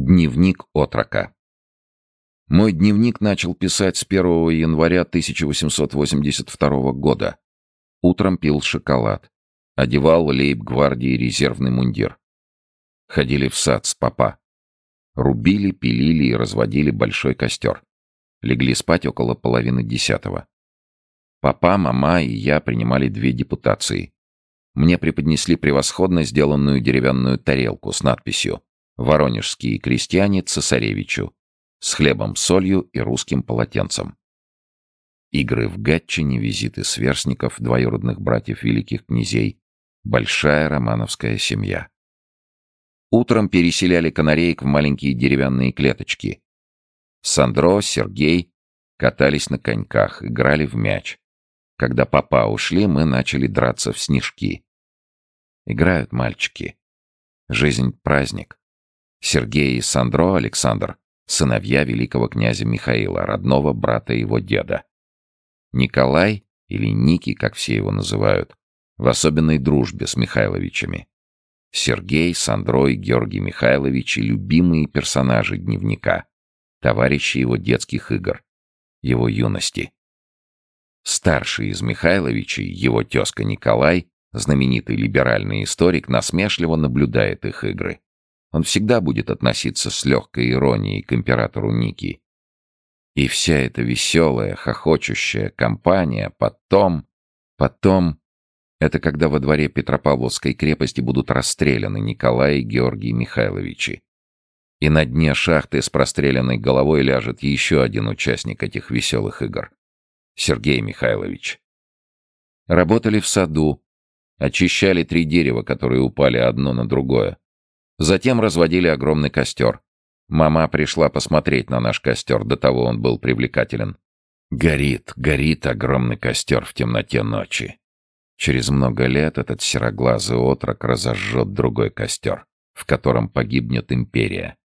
Дневник отрока. Мой дневник начал писать с 1 января 1882 года. Утром пил шоколад. Одевал лейб-гвардии резервный мундир. Ходили в сад с папа. Рубили, пилили и разводили большой костер. Легли спать около половины десятого. Папа, мама и я принимали две депутации. Мне преподнесли превосходно сделанную деревянную тарелку с надписью Воронежские крестьяне цесаревичу с хлебом, солью и русским полотенцем. Игры в гатчине, визиты сверстников, двоюродных братьев великих князей. Большая романовская семья. Утром переселяли канареек в маленькие деревянные клеточки. Сандро, Сергей катались на коньках, играли в мяч. Когда папа ушли, мы начали драться в снежки. Играют мальчики. Жизнь — праздник. Сергей и Сандро Александр — сыновья великого князя Михаила, родного брата его деда. Николай, или Ники, как все его называют, в особенной дружбе с Михайловичами. Сергей, Сандро и Георгий Михайловичи — любимые персонажи дневника, товарищи его детских игр, его юности. Старший из Михайловичей, его тезка Николай, знаменитый либеральный историк, насмешливо наблюдает их игры. Он всегда будет относиться с легкой иронией к императору Ники. И вся эта веселая, хохочущая компания потом... Потом... Это когда во дворе Петропавловской крепости будут расстреляны Николай и Георгий Михайловичи. И на дне шахты с простреленной головой ляжет еще один участник этих веселых игр. Сергей Михайлович. Работали в саду, очищали три дерева, которые упали одно на другое. Затем разводили огромный костер. Мама пришла посмотреть на наш костер, до того он был привлекателен. Горит, горит огромный костер в темноте ночи. Через много лет этот сероглазый отрок разожжет другой костер, в котором погибнет империя.